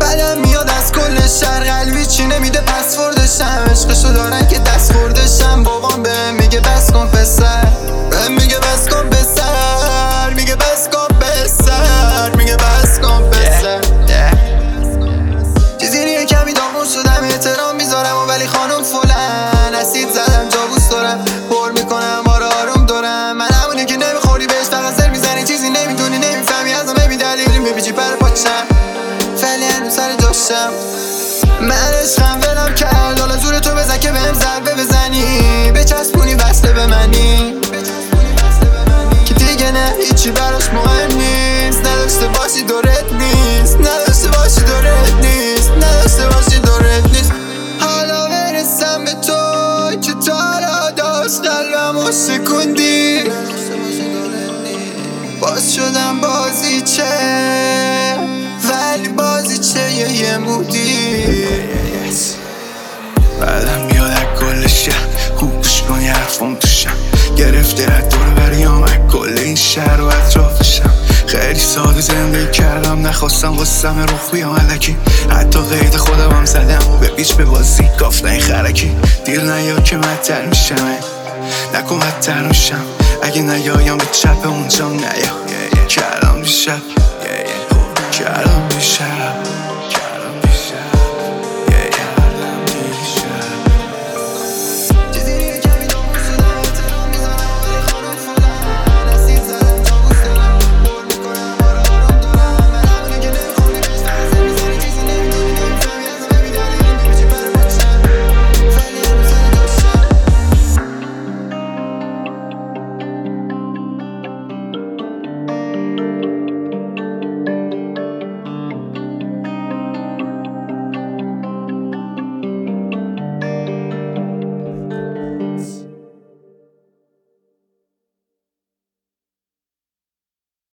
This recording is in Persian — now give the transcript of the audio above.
بدم میاد از کل شهر قلبی چی نمیده؟ پس هنوز سر جاشم من عشقم ولم کرد. حالا زور تو بزن که بهم ضربه بزنی. بچسبونی وصله به منی. که دیگه نه هیچی براش مهم نیست. نداشته باشی دورت نیست. نداشته باشی دورت نیست. نداشته باشی دورت نیست. حالا برسم به تو که تا را داشت قلبم و سکوندی باز شدم بازی حرفم توشم گرفته از دور بریام از کل این شهر و اطرافشم خیلی ساده زندگی کردم. نخواستم واسم روح بیام علکی حتی قید خودم هم زدم و به بیچ به بازی گفت این خرکی. دیر نیا که مدتر میشم نکن بدتر میشم. اگه نیایم به چپ اونجا